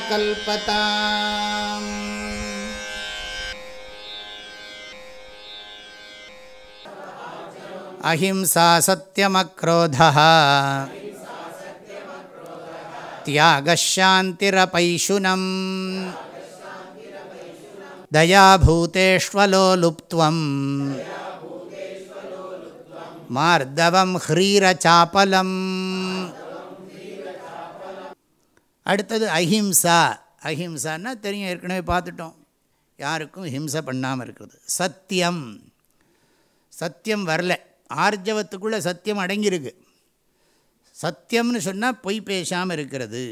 कल्पता अहिंसा सत्यमक्रोधः। त्यागशान्तिरपैशुनम्। दयाभूतेष्वलो लुप्त्वम्। मार्दवं ह्रीरचापलम्। அடுத்தது அஹிம்சா. அஹிம்சான்னா தெரியும் ஏற்கனவே பார்த்துட்டோம். யாருக்கும் ஹிம்சை பண்ணாமல் இருக்கிறது சத்தியம். சத்தியம் வரல. ஆர்ஜவத்துக்குள்ளே சத்தியம் அடங்கியிருக்கு. சத்தியம்னு சொன்னால் பொய் பேசாமல் இருக்கிறது.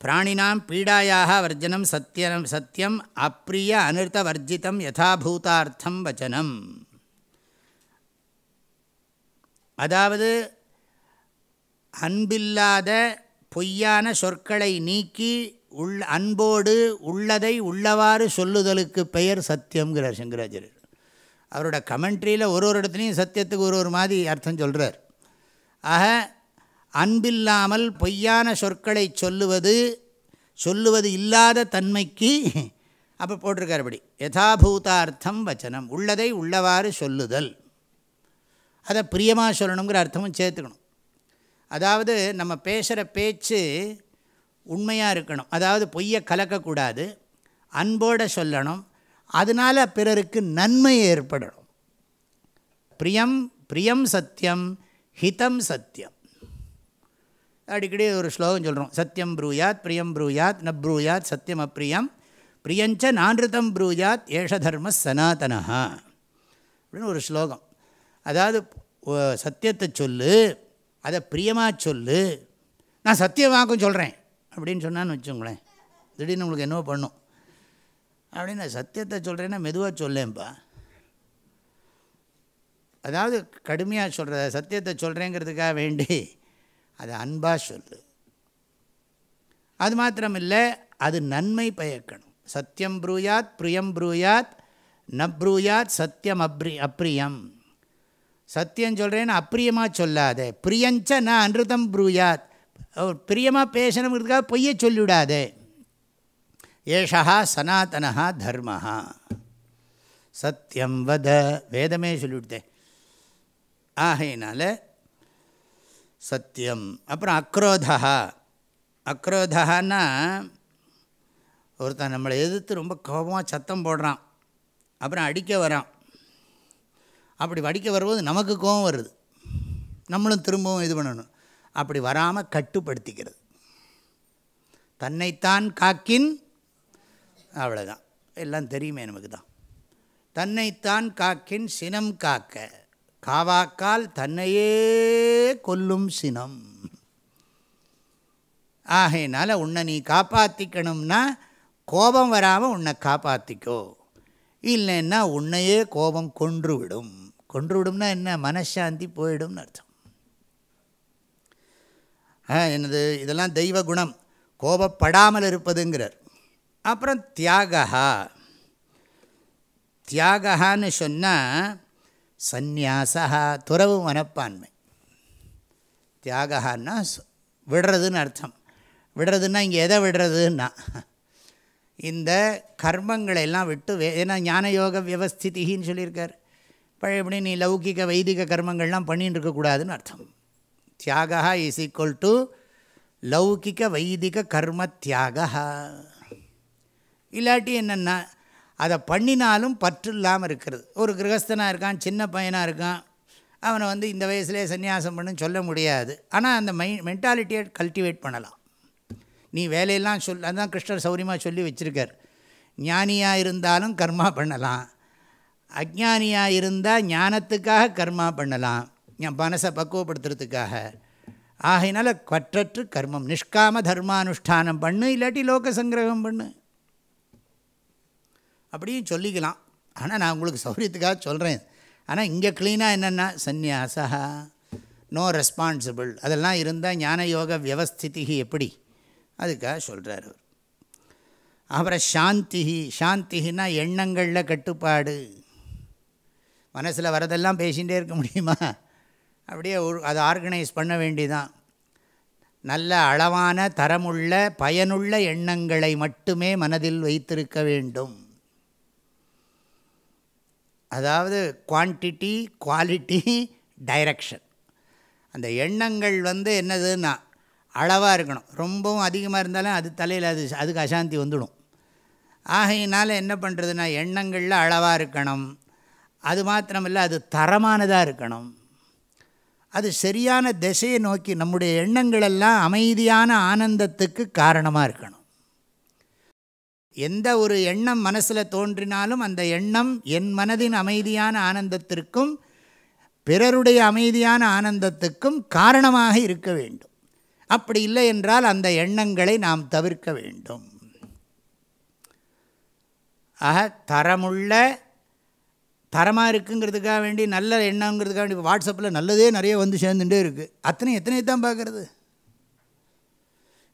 பிராணினாம் பீடாயாக வர்ஜனம் சத்தியம் சத்தியம் அப்பிரிய அனிர்த்த வர்ஜிதம் யதாபூதார்த்தம் வச்சனம். அதாவது அன்பில்லாத பொய்யான சொற்களை நீக்கி உள் அன்போடு உள்ளதை உள்ளவாறு சொல்லுதலுக்கு பெயர் சத்தியங்கிறார் சங்கராச்சாரியர். அவரோட கமெண்ட்ரியில் ஒரு ஒரு இடத்துலையும் சத்தியத்துக்கு ஒரு ஒரு மாதிரி அர்த்தம் சொல்கிறார் ஆக அன்பில்லாமல் பொய்யான சொற்களை சொல்லுவது சொல்லுவது இல்லாத தன்மைக்கு அப்போ போட்டிருக்காருபடி யதாபூதார்த்தம் வச்சனம் உள்ளதை உள்ளவாறு சொல்லுதல். அதை பிரியமாக சொல்லணுங்கிற அர்த்தமும் சேர்த்துக்கணும். அதாவது நம்ம பேசுகிற பேச்சு உண்மையாக இருக்கணும். அதாவது பொய்யை கலக்கக்கூடாது. அன்போடு சொல்லணும். அதனால் பிறருக்கு நன்மை ஏற்படணும். பிரியம் பிரியம் சத்தியம் ஹிதம் சத்தியம். அடிக்கடி ஒரு ஸ்லோகம் சொல்கிறோம் சத்தியம் ப்ரூயாத் பிரியம் ப்ரூயாத் ந ப்ரூயாத் சத்தியம் அப்பிரியம் பிரியஞ்ச நான்ருதம் ப்ரூயாத் ஏஷ தர்ம சனாதனா அப்படின்னு ஒரு ஸ்லோகம். அதாவது சத்தியத்தை சொல்லு. அதை பிரியமாக சொல்லு. நான் சத்தியமாக்கும் சொல்கிறேன் அப்படின்னு சொன்னான்னு வச்சுங்களேன் திடீர்னு உங்களுக்கு என்னவோ பண்ணும். அப்படின்னு நான் சத்தியத்தை சொல்கிறேன்னா மெதுவாக சொல்லேன்ப்பா அதாவது கடுமையாக சொல்கிற சத்தியத்தை சொல்கிறேங்கிறதுக்காக வேண்டி அதை அன்பாக சொல்லு. அது மாத்திரம் இல்லை அது நன்மை பயக்கணும். சத்தியம் ப்ரூயாத் பிரியம் ப்ரூயாத் நப்ரூயாத் சத்தியம் அப்ரி அப்ரியம். சத்தியம் சொல்கிறேன்னு அப்பிரியமாக சொல்லாத. பிரியஞ்ச ந அன்றுதம் ப்ரூயாத். பிரியமாக பேசணுங்கிறதுக்காக பொய்யை சொல்லிவிடாதே. ஏஷா சனாத்தனா தர்ம சத்தியம் வத வேதமே சொல்லிவிட்டேன் ஆகையினால சத்தியம். அப்புறம் அக்ரோதா அக்ரோதான்னா ஒருத்தன் நம்மளை எதிர்த்து ரொம்ப கோபமாக சத்தம் போடுறான். அப்புறம் அடிக்க வரான். அப்படி வடிக்க வரும்போது நமக்கு கோபம் வருது. நம்மளும் திரும்பவும் இது பண்ணணும். அப்படி வராமல் கட்டுப்படுத்திக்கிறது. தன்னைத்தான் காக்கின் அவ்வளோதான் எல்லாம் தெரியுமே நமக்கு தான். தன்னைத்தான் காக்கின் சினம் காக்க காவாக்கால் தன்னையே கொல்லும் சினம். ஆகையினால உன்னை நீ காப்பாற்றிக்கணும்னா கோபம் வராமல் உன்னை காப்பாற்றிக்கோ இல்லைன்னா உன்னையே கோபம் கொன்று விடும் கொன்று விடும்னா என்ன? மனசாந்தி போயிடும்னு அர்த்தம். என்னது? இதெல்லாம் தெய்வ குணம். கோபப்படாமல் இருப்பதுங்கிறார். அப்புறம் தியாகா தியாகான்னு சொன்னால் சந்நியாசா துறவு மனப்பான்மை. தியாகான்னா விடுறதுன்னு அர்த்தம். விடுறதுன்னா இங்கே எதை விடுறதுன்னா இந்த கர்மங்களை எல்லாம் விட்டு வே ஏன்னா ஞான யோக வியவஸ்திதின்னு சொல்லியிருக்கார். பழையபடி நீ லௌகிக வைதிக கர்மங்கள்லாம் பண்ணின்னு இருக்கக்கூடாதுன்னு அர்த்தம். தியாகா இஸ் ஈக்குவல் டு லௌகிக வைதிக கர்ம தியாகா இல்லாட்டி என்னென்னா அதை பண்ணினாலும் பற்று இல்லாமல் இருக்கிறது. ஒரு கிரகஸ்தனாக இருக்கான் சின்ன பையனாக இருக்கான் அவனை வந்து இந்த வயசுலேயே சன்னியாசம் பண்ணுன்னு சொல்ல முடியாது. ஆனால் அந்த மை மென்டாலிட்டியை கல்டிவேட் பண்ணலாம். நீ வேலையெல்லாம் சொல் அதுதான் கிருஷ்ணர் சௌரியமாக சொல்லி வச்சுருக்கார். ஞானியாக இருந்தாலும் கர்மா பண்ணலாம். அஜானியாக இருந்தால் ஞானத்துக்காக கர்மா பண்ணலாம். என் மனசை பக்குவப்படுத்துறதுக்காக. ஆகையினால கற்றற்று கர்மம். நிஷ்காம தர்மானுஷ்டானம் பண்ணு இல்லாட்டி லோக சங்கிரகம் பண்ணு. அப்படியும் சொல்லிக்கலாம். ஆனால் நான் உங்களுக்கு சௌரியத்துக்காக சொல்கிறேன் ஆனால் இங்கே க்ளீனாக என்னென்னா சந்நியாசா நோ ரெஸ்பான்சிபிள் அதெல்லாம் இருந்தால் ஞான யோக வியவஸ்திதி எப்படி? அதுக்காக சொல்கிறார் அவர். அப்புறம் சாந்தி சாந்தினா எண்ணங்களில் கட்டுப்பாடு. மனசில் வரதெல்லாம் பேசிகிட்டே இருக்க முடியுமா? அப்படியே அதை ஆர்கனைஸ் பண்ண வேண்டிதான். நல்ல அளவான தரமுள்ள பயனுள்ள எண்ணங்களை மட்டுமே மனதில் வைத்திருக்க வேண்டும். அதாவது குவான்டிட்டி குவாலிட்டி டைரக்ஷன் அந்த எண்ணங்கள் வந்து என்னதுன்னா அளவாக இருக்கணும். ரொம்பவும் அதிகமாக இருந்தாலும் அது தலையில் அது அதுக்கு அசாந்தி வந்துடும். ஆகையினால் என்ன பண்ணுறதுன்னா எண்ணங்களில் அளவாக இருக்கணும். அது மாத்திரமில்லை அது தரமானதாக இருக்கணும். அது சரியான திசையை நோக்கி நம்முடைய எண்ணங்களெல்லாம் அமைதியான ஆனந்தத்துக்கு காரணமாக இருக்கணும். எந்த ஒரு எண்ணம் மனசில் தோன்றினாலும் அந்த எண்ணம் என் மனதின் அமைதியான ஆனந்தத்திற்கும் பிறருடைய அமைதியான ஆனந்தத்துக்கும் காரணமாக இருக்க வேண்டும். அப்படி இல்லை என்றால் அந்த எண்ணங்களை நாம் தவிர்க்க வேண்டும். ஆக தரமுள்ள தரமாக இருக்குங்கிறதுக்காக வேண்டி நல்ல எண்ணங்கிறதுக்காக வேண்டி வாட்ஸ்அப்பில் நல்லதே நிறைய வந்து சேர்ந்துட்டே இருக்குது அத்தனை எத்தனை தான் பார்க்குறது?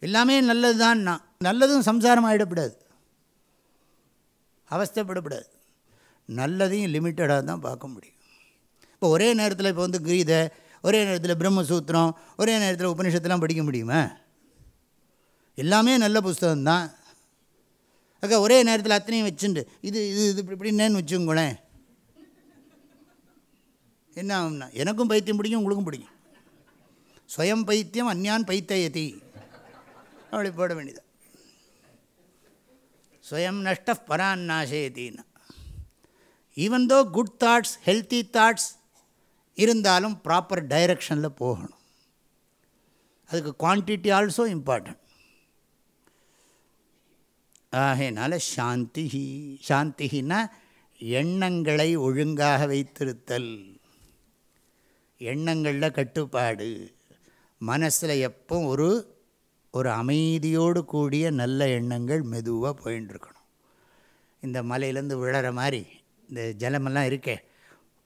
எல்லாமே நல்லது தான் நல்லதும் சம்சாரம் ஆகிடப்படாது அவஸ்தைப்படப்படாது. நல்லதையும் லிமிட்டடாக தான் பார்க்க முடியும். இப்போ ஒரே நேரத்தில் இப்போ வந்து கீதை ஒரே நேரத்தில் பிரம்மசூத்திரம் ஒரே நேரத்தில் உபனிஷத்தெலாம் படிக்க முடியுமா? எல்லாமே நல்ல புஸ்தகம்தான் அக்கா ஒரே நேரத்தில் அத்தனையும் வச்சுண்டு. இது இது இது இப்படி இப்படின்னு வச்சுங்களேன் என்ன ஆகும்னா எனக்கும் பைத்தியம் பிடிக்கும் உங்களுக்கும் பிடிக்கும். ஸ்வயம் பைத்தியம் அந்யான் பைத்தியதி. அப்படி போட வேண்டியது. ஸ்வயம் நஷ்ட பரான் நாசேதின்னு. Even though good thoughts healthy thoughts இருந்தாலும் ப்ராப்பர் டைரக்ஷனில் போகணும். அதுக்கு குவான்டிட்டி ஆல்சோ இம்பார்ட்டன்ட் ஆகையினால சாந்தி சாந்தினா எண்ணங்களை ஒழுங்காக வைத்திருத்தல். எண்ணங்களில் கட்டுப்பாடு. மனசில் எப்போ ஒரு ஒரு அமைதியோடு கூடிய நல்ல எண்ணங்கள் மெதுவாக போயின்னு இந்த மலையிலேருந்து விழற மாதிரி இந்த ஜலமெல்லாம் இருக்கே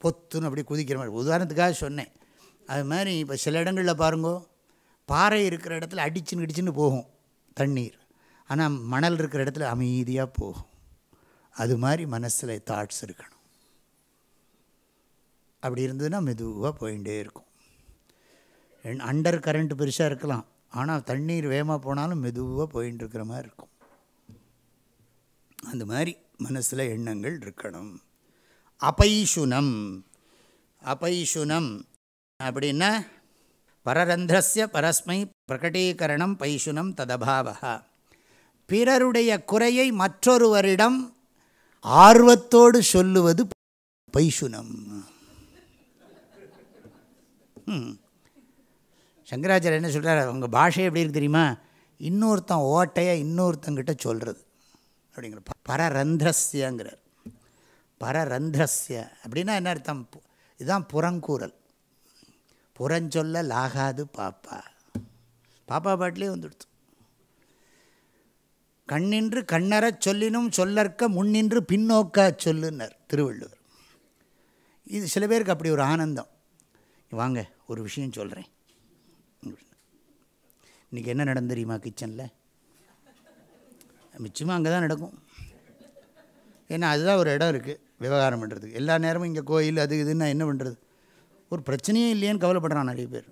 பொத்துன்னு அப்படி குதிக்கிற மாதிரி. உதாரணத்துக்காக சொன்னேன். அது மாதிரி இப்போ சில இடங்களில் பாருங்கோ பாறை இருக்கிற இடத்துல அடிச்சுன்னு அடிச்சுன்னு போகும் தண்ணீர். ஆனால் மணல் இருக்கிற இடத்துல அமைதியாக போகும். அது மாதிரி மனசில் தாட்ஸ் இருக்கணும். அப்படி இருந்ததுன்னா மெதுவாக போயிட்டே இருக்கும். அண்டர் கரண்ட் பெருசாக இருக்கலாம். ஆனால் தண்ணீர் வேகமாக போனாலும் மெதுவாக போயின்னு இருக்கிற மாதிரி இருக்கும். அந்த மாதிரி மனசில் எண்ணங்கள் இருக்கணும். அபைஷுனம். அபைஷுனம் அப்படின்னா பரரந்திரஸ்ய பரஸ்மை பிரகடீகரணம் பைஷுனம் ததபாவா பிறருடைய குறையை மற்றொருவரிடம் ஆர்வத்தோடு சொல்லுவது பைஷுனம். சங்கராச்சாரியர் என்ன சொல்கிறார் உங்கள் பாஷை எப்படி இருக்கு தெரியுமா? இன்னொருத்தன் ஓட்டையை இன்னொருத்தங்கிட்ட சொல்கிறது அப்படிங்கிற பரரந்திரஸ்யங்கிறார். பரரந்திரஸ்ய. அப்படின்னா என்ன அர்த்தம்? இதுதான் புறங்கூறல். புறஞ்சொல்ல லாகாது பாப்பா. பாப்பா பாட்டிலே வந்துடுத்து. கண்ணின்று கண்ணறச் சொல்லினும் சொல்லற்க முன்னின்று பின்னோக்கா சொல்லுன்னார் திருவள்ளுவர். இது சில பேருக்கு அப்படி ஒரு ஆனந்தம். வாங்க. ஒரு விஷயம் சொல்கிறேன் இன்றைக்கி என்ன நடந்து தெரியுமா கிச்சனில்? மிச்சமாக அங்கே தான் நடக்கும். ஏன்னா அதுதான் ஒரு இடம் இருக்குது விவகாரம் பண்ணுறதுக்கு எல்லா நேரமும் இங்கே கோயில் அது இதுன்னா என்ன பண்ணுறது ஒரு பிரச்சனையே இல்லையேன்னு கவலைப்படுறான் நிறைய பேர்.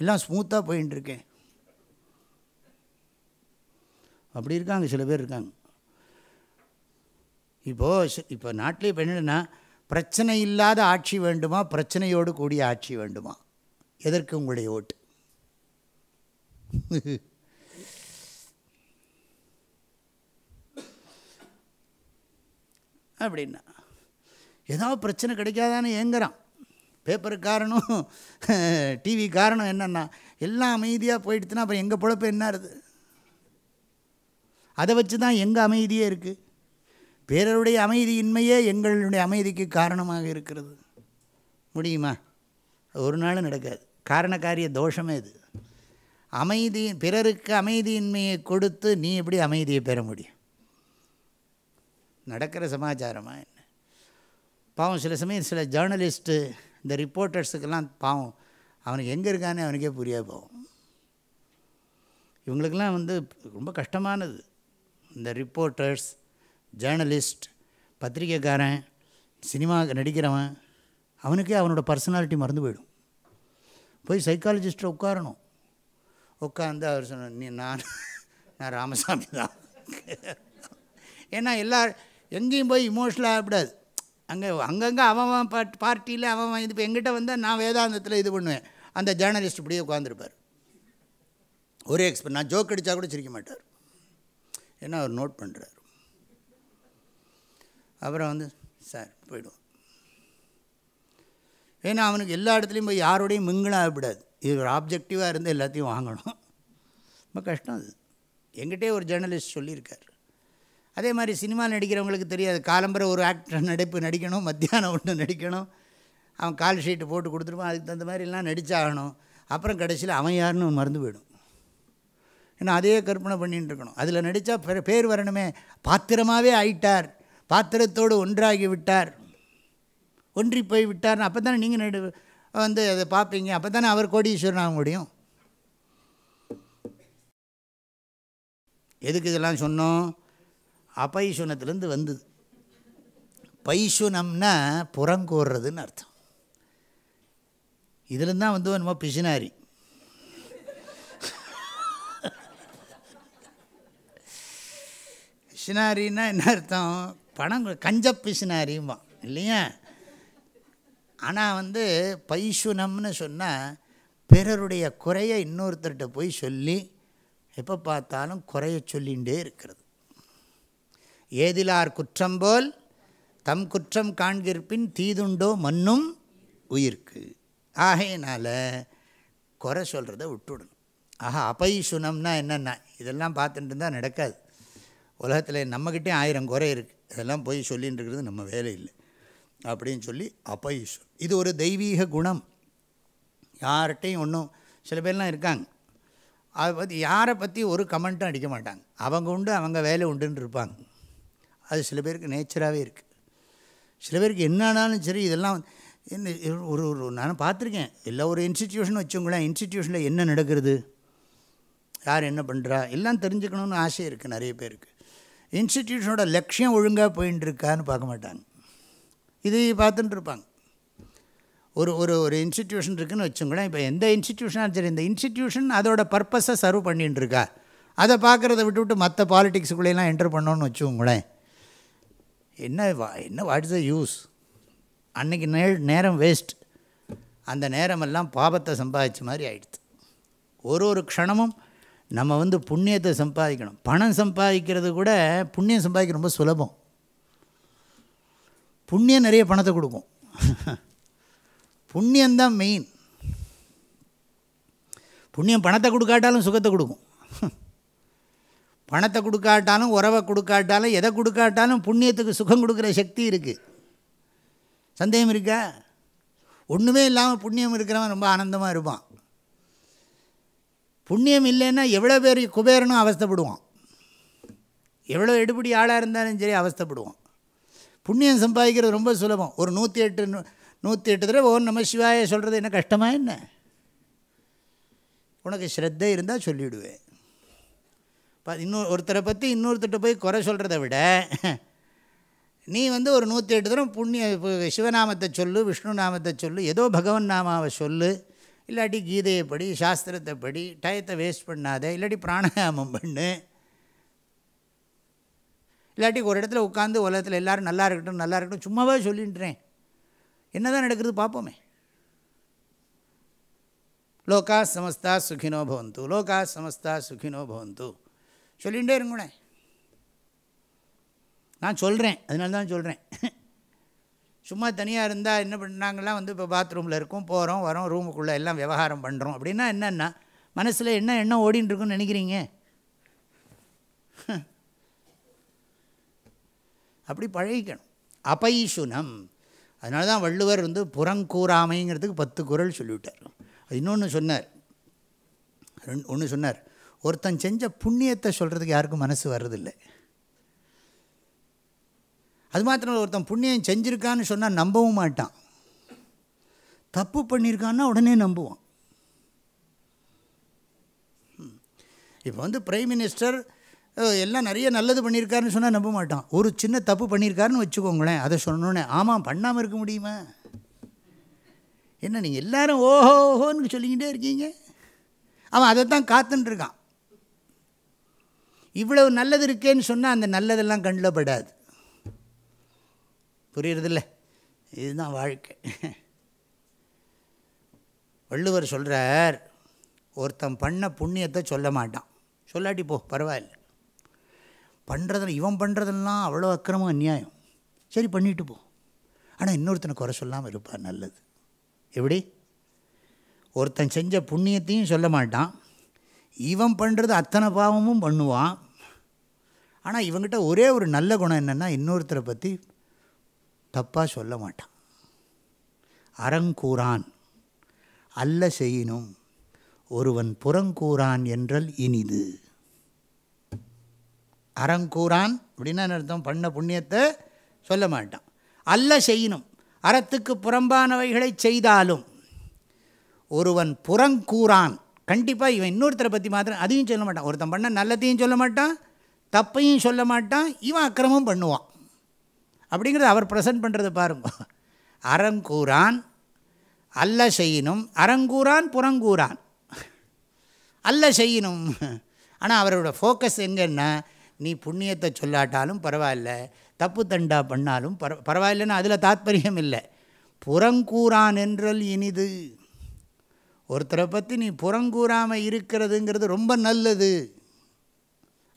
எல்லாம் ஸ்மூத்தாக போயின்னு இருக்கேன். அப்படி இருக்காங்க சில பேர் இருக்காங்க. இப்போது இப்போ நாட்டிலே இப்போ என்னென்னா பிரச்சனை இல்லாத ஆட்சி வேண்டுமா? பிரச்சனையோடு கூடிய ஆட்சி வேண்டுமா? எதற்கு உங்களுடைய ஓட்டு? அப்படின்னா ஏதாவது பிரச்சனை கிடைக்காதான்னு ஏங்குறான். பேப்பர் காரணம் டிவி காரணம் என்னென்னா எல்லாம் அமைதியாக போயிடுச்சுன்னா அப்புறம் எங்கள் பொழப்பு என்ன இருக்குது அதை வச்சு தான் எங்கள் அமைதியே இருக்குது பிறருடைய அமைதியின்மையே எங்களுடைய அமைதிக்கு காரணமாக இருக்கிறது. முடியுமா? ஒரு நாளும் நடக்காது. காரணக்காரிய தோஷமே இது அமைதி பிறருக்கு அமைதியின்மையை கொடுத்து நீ எப்படி அமைதியை பெற முடியும்? நடக்கிற சமாச்சாரமாக என்ன? பாவம் சில சமயம் சில ஜேர்னலிஸ்ட்டு இந்த ரிப்போர்ட்டர்ஸுக்கெல்லாம் பாவம் அவனுக்கு எங்கே இருக்கானே அவனுக்கே புரியாது போவோம். இவங்களுக்கெல்லாம் வந்து ரொம்ப கஷ்டமானது. இந்த ரிப்போர்ட்டர்ஸ் ஜேர்னலிஸ்ட் பத்திரிக்கைக்காரன் சினிமா நடிக்கிறவன் அவனுக்கே அவனோட பர்சனாலிட்டி மறந்து போயிடும். போய் சைக்காலஜிஸ்ட்டை உட்காரணும். உட்காந்து அவர் சொன்ன நீ நான் நான் ராமசாமி தான். ஏன்னா எல்லா எங்கேயும் போய் இமோஷனலாக ஆகக்கூடாது. அங்கே அங்கங்கே அவன் பாட் பார்ட்டியில் அவன் இது இப்போ எங்கிட்ட வந்தால் நான் வேதாந்தத்தில் இது பண்ணுவேன். அந்த ஜேர்னலிஸ்ட் இப்படியே உட்காந்துருப்பார் ஒரே எக்ஸ்பர்ட் நான் ஜோக் அடித்தா கூட சிரிக்க மாட்டார். ஏன்னா அவர் நோட் பண்ணுறார் அப்புறம் வந்து சார் போயிடுவோம். ஏன்னா அவனுக்கு எல்லா இடத்துலையும் போய் யாரோடையும் மிங்கிளாக இது ஒரு ஆப்ஜெக்டிவாக இருந்து எல்லாத்தையும் வாங்கணும். ரொம்ப கஷ்டம் அது. எங்கிட்டே ஒரு ஜேர்னலிஸ்ட் சொல்லியிருக்கார். அதே மாதிரி சினிமா நடிக்கிறவங்களுக்கு தெரியாது. காலம்பரை ஒரு ஆக்டர் நடிப்பு நடிக்கணும் மத்தியானம் ஒன்று நடிக்கணும். அவன் கால் ஷீட்டு போட்டு கொடுத்துருப்பான் அதுக்கு தகுந்த மாதிரிலாம் நடித்தாகணும் அப்புறம் கடைசியில் அவன் யாருன்னு மறந்து போயிடும். ஏன்னா அதே கற்பனை பண்ணிகிட்டு இருக்கணும். அதில் நடித்தா பேர் வரணுமே. பாத்திரமாகவே ஆயிட்டார். பாத்திரத்தோடு ஒன்றாகி விட்டார் ஒன்றி போய் விட்டார்னு அப்போ தானே நீங்கள் நடு வந்து அதை பார்ப்பீங்க. அப்போ தானே அவர் கோடீஸ்வரன் ஆக முடியும். எதுக்கு இதெல்லாம் சொன்னோம்? அபைசுனத்துலேருந்து வந்தது. பைசுனம்னா புறங்கூறுறதுன்னு அர்த்தம். இதுலேருந்து தான் வந்து நம்ம பிசினாரி. பிசினாரின்னா என்ன அர்த்தம்? பணம் கஞ்ச பிசினாரியுமா இல்லையா? ஆனால் வந்து பைசுனம்னு சொன்னால் பிறருடைய குறையை இன்னொருத்தர்கிட்ட போய் சொல்லி எப்போ பார்த்தாலும் குறைய சொல்லிகிட்டே இருக்கிறது. ஏதிலார் குற்றம் போல் தம் குற்றம் காண்கிற்பின் தீதுண்டோ மண்ணும் உயிர்க்கு. ஆகையினால் குறை சொல்கிறத விட்டுடணும். ஆஹா அபைசுனம்னா என்னென்ன இதெல்லாம் பார்த்துட்டு இருந்தால் நடக்காது. உலகத்தில் நம்மக்கிட்டே ஆயிரம் குறை இருக்குது இதெல்லாம் போய் சொல்லின்னு இருக்கிறது நம்ம வேலை இல்லை. அப்படின்னு சொல்லி அபைசு இது ஒரு தெய்வீக குணம். யார்கிட்டையும் ஒன்றும் சில பேர்லாம் இருக்காங்க. அதை பற்றி யாரை பற்றி ஒரு கமெண்ட்டும் அடிக்க மாட்டாங்க. அவங்க உண்டு அவங்க வேலை உண்டுன்னு இருப்பாங்க. அது சில பேருக்கு நேச்சராகவே இருக்குது சில பேருக்கு என்னானாலும் சரி இதெல்லாம் என்ன ஒரு ஒரு நான் பார்த்துருக்கேன். எல்லா ஒரு இன்ஸ்டிடியூஷன் வச்சுங்களேன் இன்ஸ்டிடியூஷனில் என்ன நடக்கிறது யார் என்ன பண்ணுறா எல்லாம் தெரிஞ்சுக்கணும்னு ஆசை இருக்குது நிறைய பேருக்கு. இன்ஸ்டிடியூஷனோட லட்சியம் ஒழுங்காக போயின்னு இருக்கான்னு பார்க்க மாட்டாங்க. இது பார்த்துட்டு இருப்பாங்க ஒரு ஒரு ஒரு இன்ஸ்டிடியூஷன் இருக்குதுன்னு வச்சுங்களேன் இப்போ எந்த இன்ஸ்டிடியூஷனாக சரி இந்த இன்ஸ்டிடியூஷன் அதோட பர்பஸை சர்வ் பண்ணிகிட்டு இருக்கா அதை பார்க்குறத விட்டு விட்டு மற்ற பாலிட்டிக்ஸுக்குள்ளேலாம் என்டர் பண்ணோன்னு வச்சுக்கோங்களேன் என்ன வா என்ன வாட் இஸ் த யூஸ் அன்றைக்கி நே நேரம் வேஸ்ட் அந்த நேரமெல்லாம் பாபத்தை சம்பாதிச்ச மாதிரி ஆயிடுது. ஒரு ஒரு க்ஷணமும் நம்ம வந்து புண்ணியத்தை சம்பாதிக்கணும். பணம் சம்பாதிக்கிறது கூட புண்ணியம் சம்பாதிக்க ரொம்ப சுலபம். புண்ணியம் நிறைய பணத்தை கொடுக்கும். புண்ணியந்தான் மெயின் புண்ணியம் பணத்தை கொடுக்காட்டாலும் சுகத்தை கொடுக்கும். பணத்தை கொடுக்காட்டாலும் உறவை கொடுக்காட்டாலும் எதை கொடுக்காட்டாலும் புண்ணியத்துக்கு சுகம் கொடுக்குற சக்தி இருக்குது சந்தேகம் இருக்கா? ஒன்றுமே இல்லாமல் புண்ணியம் இருக்கிறவன் ரொம்ப ஆனந்தமாக இருப்பான். புண்ணியம் இல்லைன்னா எவ்வளோ பேர் குபேரனும் அவஸ்தப்படுவான். எவ்வளோ எடுபடி ஆளாக இருந்தாலும் சரி அவஸ்தப்படுவோம் புண்ணியம் சம்பாதிக்கிறது ரொம்ப சுலபம். ஒரு நூற்றி எட்டு நூற்றி எட்டு தடவை ஓம் நம சிவாய சொல்கிறது என்ன கஷ்டமாக என்ன? உனக்கு ஸ்ரத்தை இருந்தால் சொல்லிவிடுவேன் இப்போ இன்னொரு ஒருத்தரை பற்றி இன்னொருத்தர்கிட்ட போய் குறை சொல்கிறத விட நீ வந்து ஒரு நூற்றி எட்டு தரம் புண்ணிய சிவநாமத்தை சொல்லு விஷ்ணு நாமத்தை சொல்லு ஏதோ பகவன் நாமாவை சொல்லு இல்லாட்டி கீதையை படி சாஸ்திரத்தை படி டயத்தை வேஸ்ட் பண்ணாத இல்லாட்டி பிராணாயாமம் பண்ணு. இல்லாட்டி ஒரு இடத்துல உட்காந்து உலகத்தில் எல்லோரும் நல்லா இருக்கட்டும் நல்லா இருக்கட்டும் சும்மாவே சொல்லின்றேன். என்ன தான் நடக்கிறது பார்ப்போமே லோகா சமஸ்தா சுகினோ பவந்து லோகா சமஸ்தா சுகினோ பவந்து. சொல்லிகிட்டே இருங்கண்ணே நான் சொல்கிறேன் அதனால தான் சொல்கிறேன் சும்மா தனியாக இருந்தால் என்ன பண்ணாங்களாம் வந்து இப்போ பாத்ரூமில் இருக்கும் போகிறோம் வரோம் ரூமுக்குள்ளே எல்லாம் விவகாரம் பண்ணுறோம் அப்படின்னா என்னென்னா மனசில் என்ன எண்ணம் ஓடின்னு நினைக்கிறீங்க? அப்படி பழகிக்கணும். அபைசுனம் அதனால தான் வள்ளுவர் வந்து புறங்கூறாமைங்கிறதுக்கு பத்து குரல் சொல்லிவிட்டார். அது இன்னொன்று சொன்னார். ஒன்று சொன்னார். ஒருத்தன் செஞ்ச புண்ணியத்தை சொல்கிறதுக்கு யாருக்கும் மனசு வர்றதில்லை. அது மாத்திரம் ஒருத்தன் புண்ணியம் செஞ்சுருக்கான்னு சொன்னால் நம்பவும் மாட்டான். தப்பு பண்ணியிருக்கான்னா உடனே நம்புவான். இப்போ வந்து பிரைம் மினிஸ்டர் எல்லாம் நிறைய நல்லது பண்ணியிருக்காருன்னு சொன்னால் நம்ப மாட்டான். ஒரு சின்ன தப்பு பண்ணியிருக்காருன்னு வச்சுக்கோங்களேன் அதை சொன்னோன்னே ஆமாம் பண்ணாமல் இருக்க முடியுமா? என்ன நீங்கள் எல்லோரும் ஓஹோ ஓஹோன்னு சொல்லிக்கிட்டே இருக்கீங்க? அவன் அதை தான் காத்துன்ட்ருக்கான் இவ்வளவு நல்லது இருக்கேன்னு சொன்னால் அந்த நல்லதெல்லாம் கண்ணில் படாது. புரியுறதில்ல. இதுதான் வாழ்க்கை. வள்ளுவர் சொல்கிறார் ஒருத்தன் பண்ண புண்ணியத்தை சொல்ல மாட்டான். சொல்லாட்டி போ பரவாயில்ல. பண்ணுறதில் இவன் பண்ணுறதெல்லாம் அவ்வளோ அக்கிரமம் அந்நியாயம். சரி பண்ணிட்டு போ. ஆனால் இன்னொருத்தனை குறை சொல்லாமல் இருப்பார் நல்லது. எப்படி? ஒருத்தன் செஞ்ச புண்ணியத்தையும் சொல்ல மாட்டான். இவன் பண்ணுறது அத்தனை பாவமும் பண்ணுவான். ஆனால் இவங்ககிட்ட ஒரே ஒரு நல்ல குணம் என்னென்னா இன்னொருத்தரை பற்றி தப்பாக சொல்ல மாட்டான். அறங்கூறான் அல்ல செய்யினும் ஒருவன் புறங்கூறான் என்றல் இனிது. அறங்கூறான் அப்படின்னா அர்த்தம்? பண்ண புண்ணியத்தை சொல்ல மாட்டான். அல்ல செய்யணும் அறத்துக்கு புறம்பானவைகளை செய்தாலும் ஒருவன் புறங்கூறான் கண்டிப்பாக இவன் இன்னொருத்தரை பற்றி மாத்திரம் அதையும் சொல்ல மாட்டான். ஒருத்தன் பண்ண நல்லதையும் சொல்ல மாட்டான் தப்பையும் சொல்ல மாட்டான் இவன் அக்கிரமம் பண்ணுவான். அப்படிங்கிறத அவர் ப்ரெசன்ட் பண்ணுறதை பாருங்க. அறங்கூறான் அல்ல செய்யினும் அறங்கூறான் புறங்கூறான். அல்ல செய்யினும். ஆனால் அவரோட ஃபோக்கஸ் எங்கன்னா நீ புண்ணியத்தை சொல்லாட்டாலும் பரவாயில்ல தப்பு தண்டா பண்ணாலும் பர பரவாயில்லைன்னு அதில் தாத்பரியம் இல்லை. புறங்கூறான் என்றல் இனிது. ஒருத்தரை பற்றி நீ புறங்கூறாமல் இருக்கிறதுங்கிறது ரொம்ப நல்லது.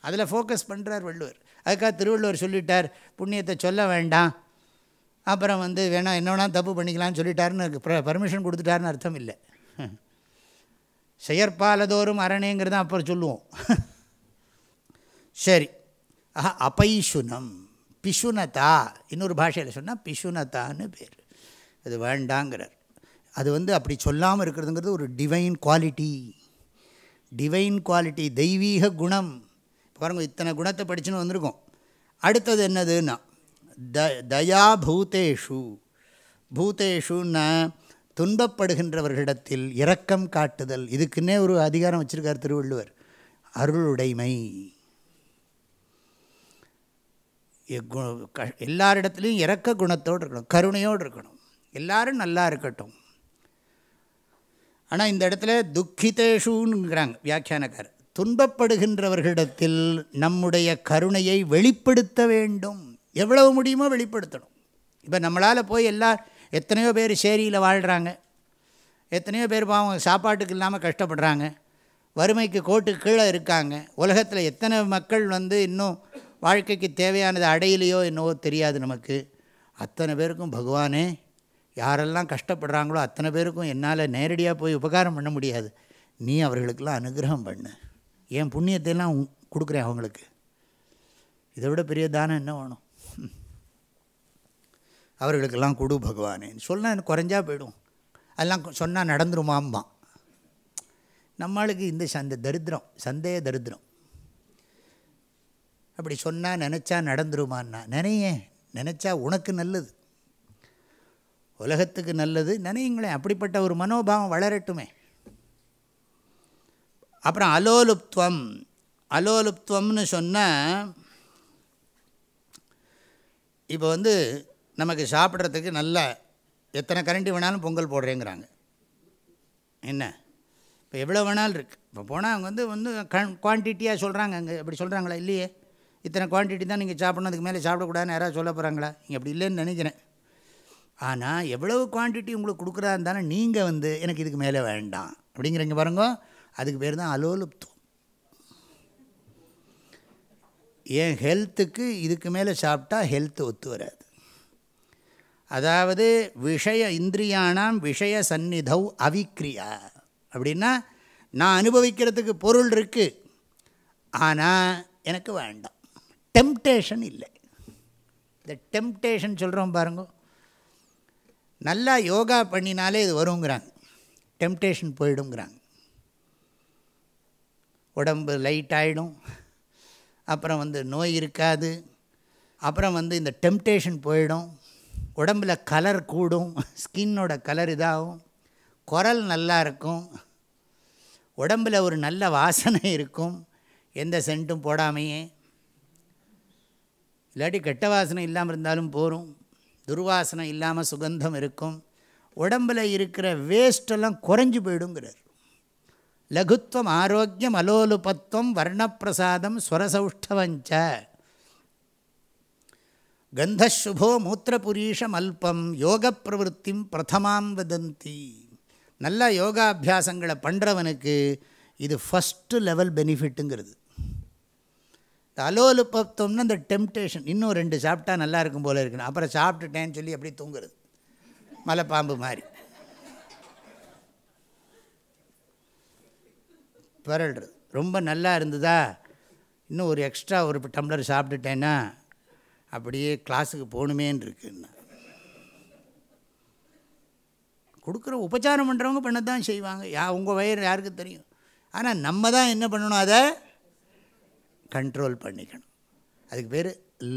அதில் ஃபோக்கஸ் பண்ணுறார் வள்ளுவர். அதுக்காக திருவள்ளுவர் சொல்லிட்டார் புண்ணியத்தை சொல்ல வேண்டாம். அப்புறம் வந்து வேணாம் என்ன வேணால் தப்பு பண்ணிக்கலாம்னு சொல்லிட்டாருன்னு பர்மிஷன் கொடுத்துட்டாருன்னு அர்த்தம் இல்லை. செயற்பாலதோறும் அரணேங்கிறதான் அப்புறம் சொல்லுவோம். சரி. ஆஹா அபைசுனம் பிசுனதா இன்னொரு பாஷையில் சொன்னால் பிசுனதான்னு பேர். அது வேண்டாங்கிறார். அது வந்து அப்படி சொல்லாமல் இருக்கிறதுங்கிறது ஒரு டிவைன் குவாலிட்டி டிவைன் குவாலிட்டி தெய்வீக குணம். பாருங்க இத்தனை குணத்தை படிச்சுன்னு வந்திருக்கோம். அடுத்தது என்னதுன்னா த தயா பூதேஷு பூதேஷுன்னா துன்பப்படுகின்றவர்களிடத்தில் இரக்கம் காட்டுதல். இதுக்குன்னே ஒரு அதிகாரம் வச்சுருக்கார் திருவள்ளுவர். அருளுடைமை. எல்லாரிடத்துலையும் இறக்க குணத்தோடு இருக்கணும் கருணையோடு இருக்கணும். எல்லாரும் நல்லா இருக்கட்டும். ஆனால் இந்த இடத்துல துக்கிதேஷுங்கிறாங்க வியாக்கியானக்கார் துன்பப்படுகின்றவர்களிடத்தில் நம்முடைய கருணையை வெளிப்படுத்த வேண்டும். எவ்வளவு முடியுமோ வெளிப்படுத்தணும். இப்போ நம்மளால் போய் எல்லா எத்தனையோ பேர் சேரியில் வாழ்கிறாங்க எத்தனையோ பேர் பாவம் சாப்பாட்டுக்கு இல்லாமல் கஷ்டப்படுறாங்க. வறுமைக்கு கோட்டுக்கு கீழே இருக்காங்க. உலகத்தில் எத்தனை மக்கள் வந்து இன்னும் வாழ்க்கைக்கு தேவையானது அடையிலையோ என்னவோ தெரியாது நமக்கு. அத்தனை பேருக்கும் பகவானே யாரெல்லாம் கஷ்டப்படுறாங்களோ அத்தனை பேருக்கும் என்னால் நேரடியாக போய் உபகாரம் பண்ண முடியாது. நீ அவர்களுக்கெல்லாம் அனுகிரகம் பண்ணு. என் புண்ணியத்தையெல்லாம் கொடுக்குறேன் அவங்களுக்கு. இதை விட பெரிய தானம் என்ன வேணும்? அவர்களுக்கெல்லாம் கொடு பகவானேன்னு சொன்னால் எனக்கு குறைஞ்சா போயிடும். அதெல்லாம் சொன்னால் நடந்துருமாம்மா. நம்மளுக்கு இந்த சந்த தரித்திரம் சந்தேக தரித்திரம். அப்படி சொன்னால் நினச்சா நடந்துருமான்னா நினையேன் நினச்சா உனக்கு நல்லது. உலகத்துக்கு நல்லது. நினையுங்களேன் அப்படிப்பட்ட ஒரு மனோபாவம் வளரட்டுமே. அப்புறம் அலோலுப்துவம். அலோலுப்துவம்னு சொன்னால் இப்போ வந்து நமக்கு சாப்பிட்றதுக்கு நல்ல எத்தனை கரண்டி வேணாலும் பொங்கல் போடுறேங்கிறாங்க. என்ன? இப்போ எவ்வளோ வேணாலும் இருக்குது இப்போ போனால் அவங்க வந்து வந்து குவான்டிட்டியாக சொல்கிறாங்க அங்கே. அப்படி சொல்கிறாங்களா இல்லையே. இத்தனை குவான்டிட்டி தான் நீங்கள் சாப்பிடணும் அதுக்கு மேலே சாப்பிடக்கூடாதுன்னு யாராவது சொல்ல போகிறாங்களா நீங்கள் அப்படி இல்லைன்னு நினைக்கிறேன். ஆனால் எவ்வளவு குவான்டிட்டி உங்களுக்கு கொடுக்குறா இருந்தாலும் நீங்கள் வந்து எனக்கு இதுக்கு மேலே வேண்டாம். அப்படிங்கிறீங்க பாருங்க. அதுக்கு பேர் தான் அலோலுப்துவம் என் ஹெல்த்துக்கு இதுக்கு மேலே சாப்பிட்டா ஹெல்த் ஒத்து வராது. அதாவது விஷய இந்திரியானாம் விஷய சந்நிதௌ அவிக்ரியா. அப்படின்னா நான் அனுபவிக்கிறதுக்கு பொருள் இருக்குது ஆனால் எனக்கு வேண்டாம். டெம்டேஷன் இல்லை. இந்த டெம்டேஷன் சொல்கிறோம் பாருங்க. நல்லா யோகா பண்ணினாலே இது வருங்கிறாங்க. டெம்டேஷன் போயிடுங்கிறாங்க. உடம்பு லைட் ஆகிடும் அப்புறம் வந்து நோய் இருக்காது. அப்புறம் வந்து இந்த டெம்டேஷன் போயிடும். உடம்பில் கலர் கூடும். ஸ்கின்னோட கலர் இதாகும். குரல் நல்லா இருக்கும். உடம்பில் ஒரு நல்ல வாசனை இருக்கும். எந்த சென்ட்டும் போடாமையே. இல்லாட்டி கெட்ட வாசனை இல்லாமல் இருந்தாலும் போகும் துர்வாசனை இல்லாமல் சுகந்தம் இருக்கும். உடம்பில் இருக்கிற வேஸ்டெல்லாம் குறைஞ்சி போயிடுங்கிறார். லகுத்வம் ஆரோக்கியம் அலோலுபத்துவம் வர்ணப்பிரசாதம் ஸ்வரசௌஷ்டவஞ்ச. கந்தசுபோ மூத்திரபுரீஷம் அல்பம் யோக பிரவருத்திம் பிரதமாம் வதந்தி. நல்ல யோகாபியாசங்களை பண்ணுறவனுக்கு இது ஃபஸ்ட்டு லெவல் பெனிஃபிட்டுங்கிறது இந்த அலோலுபத்துவம்னு இந்த டெம்டேஷன் இன்னும் ரெண்டு சாப்பிட்டா நல்லா இருக்கும் போல இருக்குன்னு. அப்புறம் சாப்பிட்டுட்டேன்னு சொல்லி அப்படி தூங்குறது. மலைப்பாம்பு மாதிரி. பிறல்றது ரொம்ப நல்லா இருந்ததா? இன்னும் ஒரு எக்ஸ்ட்ரா ஒரு டம்ளர் சாப்பிட்டுட்டேன்னா அப்படியே கிளாஸுக்கு போகணுமேன்னு இருக்குன்னா கொடுக்குற உபச்சாரம் பண்ணுறவங்க பண்ண தான் செய்வாங்க. யா உங்கள் வயிறு யாருக்கு தெரியும்? ஆனால் நம்ம தான் என்ன பண்ணணும் அதை? கண்ட்ரோல் பண்ணிக்கணும். அதுக்கு பேர்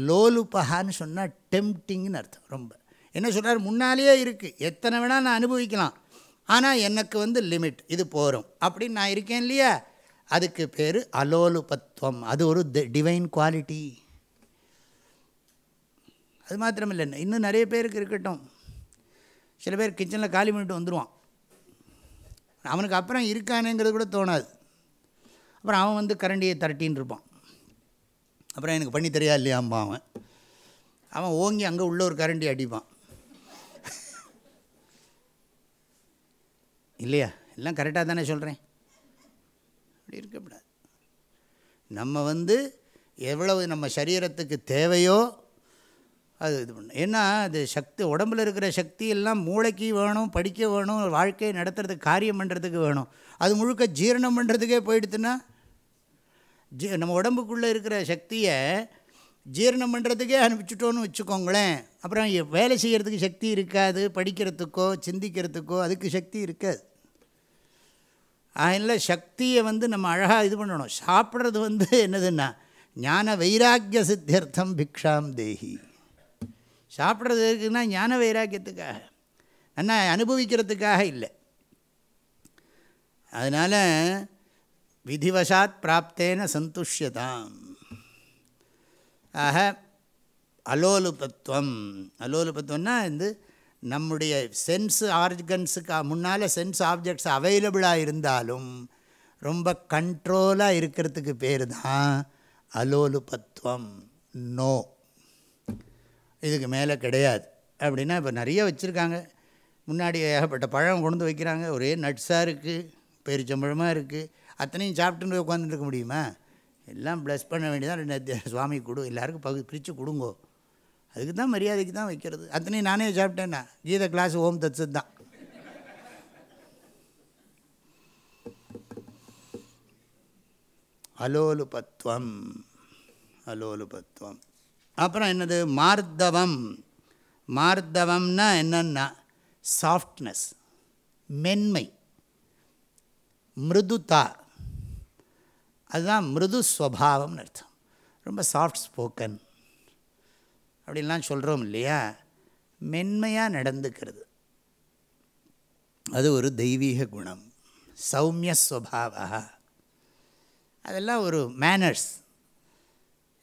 லோலுபகான்னு சொன்னால் டெம்டிங்னு அர்த்தம் ரொம்ப. என்ன சொல்கிறார் முன்னாலேயே இருக்குது எத்தனை வேணால் நான் அனுபவிக்கலாம். ஆனால் எனக்கு வந்து லிமிட் இது போகிறோம் அப்படின்னு நான் இருக்கேன் இல்லையா? அதுக்கு பேர் அலோலுபத்துவம். அது ஒரு டிவைன் குவாலிட்டி அது மாத்திரம் இல்லை இன்னும் நிறைய பேருக்கு இருக்கட்டும். சில பேர் கிச்சனில் காலி பண்ணிட்டு வந்துடுவான் அவனுக்கு அப்புறம் இருக்கானேங்கிறது கூட தோணாது. அப்புறம் அவன் வந்து கரண்டியை தரட்டின்னு இருப்பான். அப்புறம் எனக்கு பண்ணி தெரியாது இல்லையாம்பா அவன். அவன் ஓங்கி அங்கே உள்ள ஒரு கரண்டி அடிப்பான். இல்லையா? எல்லாம் கரெக்டாக தானே சொல்கிறேன் அப்படி இருக்கக்கூடாது. நம்ம வந்து எவ்வளவு நம்ம சரீரத்துக்கு தேவையோ அது இது பண்ணணும். ஏன்னா அது சக்தி உடம்பில் இருக்கிற சக்தி எல்லாம் மூளைக்கு வேணும் படிக்க வேணும் வாழ்க்கையை நடத்துறதுக்கு காரியம் பண்ணுறதுக்கு வேணும். அது முழுக்க ஜீரணம் பண்ணுறதுக்கே போயிடுத்துன்னா ஜீ நம்ம உடம்புக்குள்ளே இருக்கிற சக்தியை ஜீரணம் பண்ணுறதுக்கே அனுப்பிச்சிட்டோன்னு வச்சுக்கோங்களேன். அப்புறம் வேலை செய்கிறதுக்கு சக்தி இருக்காது படிக்கிறதுக்கோ சிந்திக்கிறதுக்கோ அதுக்கு சக்தி இருக்காது. அதனால் சக்தியை வந்து நம்ம அழகாக இது பண்ணணும். சாப்பிட்றது வந்து என்னதுன்னா ஞான வைராக்கிய சித்தியர்த்தம் பிக்ஷாம் தேஹி. சாப்பிட்றது இருக்குன்னா ஞான வைராக்கியத்துக்காக. அண்ணா அனுபவிக்கிறதுக்காக இல்லை. அதனால் விதிவசாத் பிராப்தேன சந்துஷ்யதாம். ஆக அலோலுபத்துவம். அலோலுபத்துவம்னா வந்து நம்முடைய சென்ஸ் ஆர்கன்ஸுக்கு முன்னால் சென்ஸ் ஆப்ஜெக்ட்ஸ் அவைலபிளாக இருந்தாலும் ரொம்ப கண்ட்ரோலாக இருக்கிறதுக்கு பேர் தான் அலோலுபத்துவம் நோ இதுக்கு மேலே கிடையாது. அப்படின்னா இப்போ நிறைய வச்சுருக்காங்க. முன்னாடி ஏகப்பட்ட பழம் கொண்டு வந்து வைக்கிறாங்க. ஒரே நட்ஸாக இருக்குது பெருச்சம்பழமாக இருக்குது அத்தனையும் சாப்பிட்டுன்னு உட்காந்துட்டு இருக்க முடியுமா? எல்லாம் ப்ளஸ் பண்ண வேண்டியதான் ரெண்டு சுவாமி கொடு எல்லாருக்கும் பகு பிரித்து கொடுங்கோ. அதுக்கு தான் மரியாதைக்கு தான் வைக்கிறது. அத்தனையும் நானே சாப்பிட்டேன்னா கீதை கிளாஸ் ஓம் தத்சத் தான். அலோலுபத்வம் அலோலுபத்வம் அப்புறம் என்னது? மார்தவம். மார்தவம்னா என்னன்னா சாஃப்ட்னஸ் மென்மை மிருதுதா. அதுதான் மிருது ஸ்வபாவம்னு அர்த்தம். ரொம்ப சாஃப்ட் ஸ்போக்கன் அப்படின்லாம் சொல்கிறோம் இல்லையா? மென்மையாக நடந்துக்கிறது. அது ஒரு தெய்வீக குணம். சௌமியஸ்வபாவா அதெல்லாம் ஒரு மேனர்ஸ்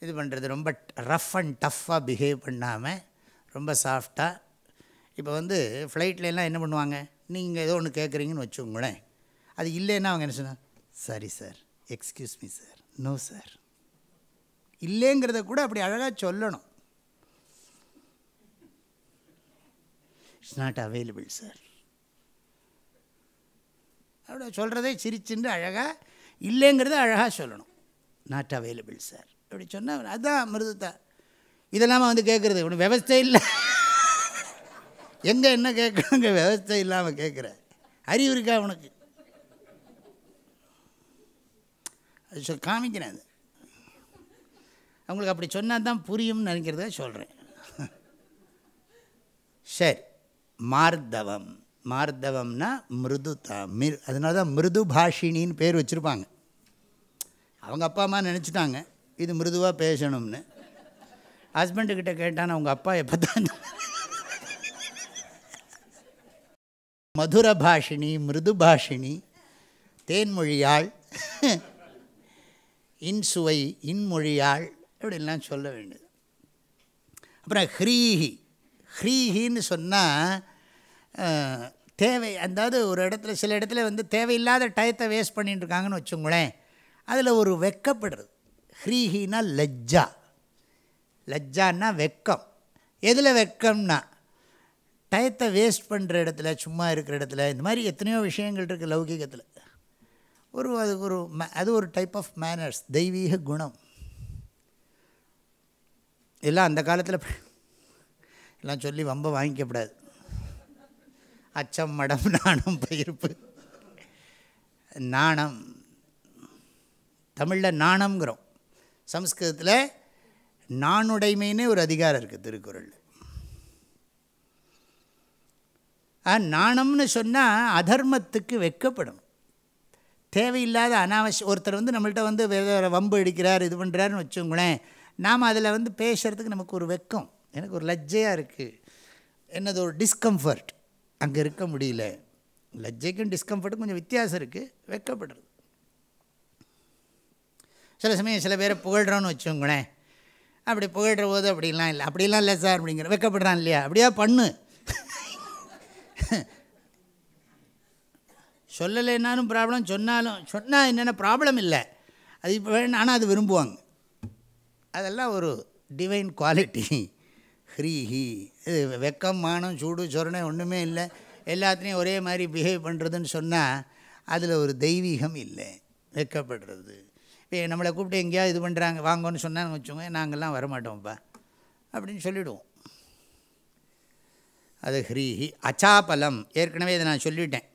இது பண்ணுறது ரொம்ப ரஃப் அண்ட் டஃப்பாக பிஹேவ் பண்ணாமல் ரொம்ப சாஃப்டாக இப்போ வந்து ஃப்ளைட்லலாம் என்ன பண்ணுவாங்க? நீங்கள் ஏதோ ஒன்று கேட்குறீங்கன்னு வச்சுக்கோங்களேன். அது இல்லைன்னா அவங்க என்ன சொன்னாங்க? Sorry sir excuse me sir no sir இல்லைங்கிறத கூட அப்படி அழகாக சொல்லணும். இட்ஸ் நாட் அவைலபிள் சார் அப்படி சொல்கிறதே சிரிச்சுண்டு அழகாக இல்லைங்கிறத அழகாக சொல்லணும். நாட் அவைலபிள் சார் அப்படி சொன்னால் அதுதான் மிருதத்தா இதெல்லாமல் வந்து கேட்குறது ஒன்று விவஸ்தை இல்லை. எங்கே என்ன கேட்கணுங்க விவஸ்தை இல்லாமல் கேட்குற அறிவு இருக்கா உனக்கு? அது சொல் காமிக்கிறேன் அது. அவங்களுக்கு அப்படி சொன்னால் தான் புரியும்னு நினைக்கிறத சொல்கிறேன் சரி. மார்தவம். மார்தவம்னா மிருதுதா மிர் அதனால தான் மிருது பாஷினின்னு பேர் வச்சுருப்பாங்க. அவங்க அப்பா அம்மா நினச்சிட்டாங்க இது மிருதுவாக பேசணும்னு. ஹஸ்பண்டுக்கிட்ட கேட்டான் அவங்க அப்பா எப்போ தான் மதுர பாஷினி மிருது பாஷினி தேன்மொழியாள் இன்சுவை இன்மொழியாள் இப்படிலாம் சொல்ல வேண்டியது. அப்புறம் ஹ்ரீஹி. ஹ்ரீஹின்னு சொன்னால் தேவை அதாவது ஒரு இடத்துல சில இடத்துல வந்து தேவையில்லாத டயத்தை வேஸ்ட் பண்ணிட்டுருக்காங்கன்னு வச்சுங்களேன் அதில் ஒரு வெக்கப்படுறது. ஹ்ரீஹினா லஜ்ஜா. லஜ்ஜான்னா வெக்கம். எதில் வெக்கம்னா டயத்தை வேஸ்ட் பண்ணுற இடத்துல சும்மா இருக்கிற இடத்துல இந்த மாதிரி எத்தனையோ விஷயங்கள் இருக்குது லௌகிகத்தில். ஒரு அது ஒரு ம- அது ஒரு டைப் ஆஃப் மேனர்ஸ் தெய்வீக குணம். எல்லாம் அந்த காலத்தில் எல்லாம் சொல்லி வம்ப வாங்கிக்கப்படாது அச்சம் மடம் நாணம் பயிர்ப்பு நாணம். தமிழில் நாணம்ங்கிறோம். சம்ஸ்கிருதத்தில் நாணுடைமைன்னு ஒரு அதிகாரம் இருக்குது திருக்குறள். ஆ நாணம்னு சொன்னால் அதர்மத்துக்கு வெக்கப்படும். தேவையில்லாத அனாவசியம் ஒருத்தர் வந்து நம்மள்கிட்ட வந்து வேற வம்பு அடிக்கிறார் இது பண்ணுறாருன்னு வச்சுங்களேன் நாம் அதில் வந்து பேசுகிறதுக்கு நமக்கு ஒரு வெக்கம். எனக்கு ஒரு லஜ்ஜையாக இருக்குது என்னது ஒரு டிஸ்கம்ஃபர்ட் அங்கே இருக்க முடியல. லஜ்ஜைக்கும் டிஸ்கம்ஃபர்ட்டும் கொஞ்சம் வித்தியாசம் இருக்குது வெக்கப்படுறது சில சமயம் சில பேரை புகழ்கிறோன்னு வச்சுக்கோங்களேன். அப்படி புகழ்கிற போது அப்படிலாம் இல்லை. அப்படிலாம் இல்லை சார் அப்படிங்கிற வெக்கப்படுறான் இல்லையா? அப்படியா பண்ணு. சொல்லலைன்னாலும் ப்ராப்ளம் சொன்னாலும் சொன்னால் என்னென்ன ப்ராப்ளம் இல்லை. அது இப்போ வேணும் ஆனால் அது விரும்புவாங்க. அதெல்லாம் ஒரு டிவைன் குவாலிட்டி ஹ்ரீஹி. இது வெக்கம் மானம் சூடு சொரணை ஒன்றுமே இல்லை. எல்லாத்துலேயும் ஒரே மாதிரி பிஹேவ் பண்ணுறதுன்னு சொன்னால் அதில் ஒரு தெய்வீகம் இல்லை. வெக்கப்படுறது. இப்போ நம்மளை கூப்பிட்டு எங்கேயாவது இது பண்ணுறாங்க வாங்கன்னு சொன்னாங்க வச்சுக்கோங்க நாங்கள்லாம் வரமாட்டோம்ப்பா. அப்படின்னு சொல்லிவிடுவோம் அது ஹ்ரீஹி. அச்சாபலம். ஏற்கனவே இதை நான் சொல்லிட்டேன்.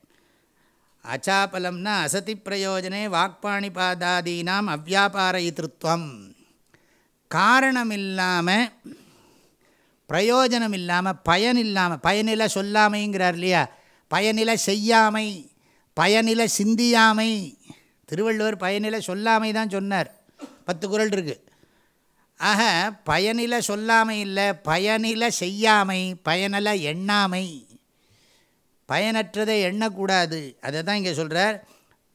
அச்சாபலம்னா அசதி பிரயோஜனே வாக்பாணிபாதாதீனாம் அவ்யாபாரயித்திருத்வம் காரணம் காரணமில்லாமல் பிரயோஜனம் இல்லாமல் பயன் இல்லாமல் பயனில சொல்லாமைங்கிறார் இல்லையா பயனில செய்யாமை பயனில சிந்தியாமை. திருவள்ளுவர் பயனில சொல்லாமை தான் சொன்னார். பத்து குறள் இருக்குது ஆக பயனில சொல்லாமை இல்லை பயனில செய்யாமை பயனில எண்ணாமை. பயனற்றதை எண்ணக்கூடாது. அதை தான் இங்கே சொல்கிறார்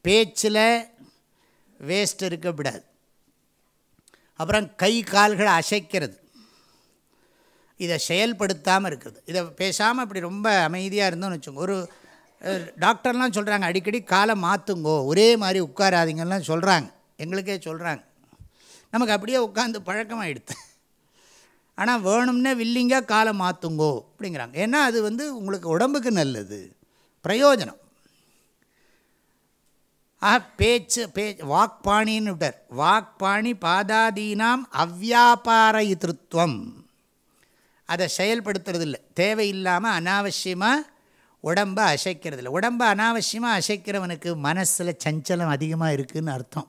பேச்சில் வேஸ்ட் இருக்கக்கூடாது. அப்புறம் கை கால்களை அசைக்கிறது. இதை செயல்படுத்தாமல் இருக்குது. இதை பேசாமல் அப்படி ரொம்ப அமைதியாக இருந்தோம்னு வச்சுக்கோங்க. ஒரு டாக்டர்லாம் சொல்கிறாங்க அடிக்கடி காலை மாற்றுங்கோ ஒரே மாதிரி உட்காராதீங்கலாம் சொல்கிறாங்க எங்களுக்கே சொல்கிறாங்க நமக்கு அப்படியே உட்காந்து பழக்கமாகிடுது ஆனால் வேணும்னே வில்லிங்காக காலை மாற்றுங்கோ அப்படிங்கிறாங்க. ஏன்னா அது வந்து உங்களுக்கு உடம்புக்கு நல்லது. பிரயோஜனம். ஆ பேச்சு பே வாக்பாணின்னு விட்டார். வாக்பாணி பாதாதீனாம் அவ்யாபாரயித்திருத்வம் அதை செயல்படுத்துறது இல்லை தேவையில்லாமல் அனாவசியமாக உடம்பை அசைக்கிறது இல்லை உடம்பை அனாவசியமாக அசைக்கிறவனுக்கு மனசில் சஞ்சலம் அதிகமாக இருக்குதுன்னு அர்த்தம்.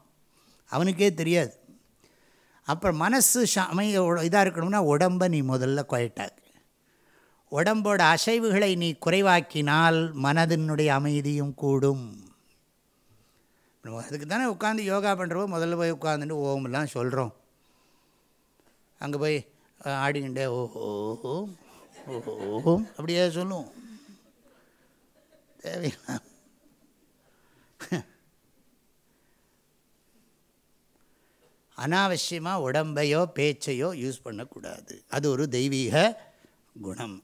அவனுக்கே தெரியாது. அப்புறம் மனசு அமை இதாக இருக்கணும்னா உடம்பை நீ முதல்ல குவைட்டாக்கு உடம்போட அசைவுகளை நீ குறைவாக்கினால் மனதினுடைய அமைதியும் கூடும். அதுக்கு தானே உட்காந்து யோகா பண்ணுறவோ முதல்ல போய் உட்காந்துட்டு ஓம்லாம் சொல்கிறோம் அங்கே போய் ஆடிக்கிண்டே ஓஹோ ஓம் அப்படியே சொல்லுவோம். தேவையில்லை. அனாவசியமாக உடம்பையோ பேச்சையோ யூஸ் பண்ணக்கூடாது. அது ஒரு தெய்வீக குணம்.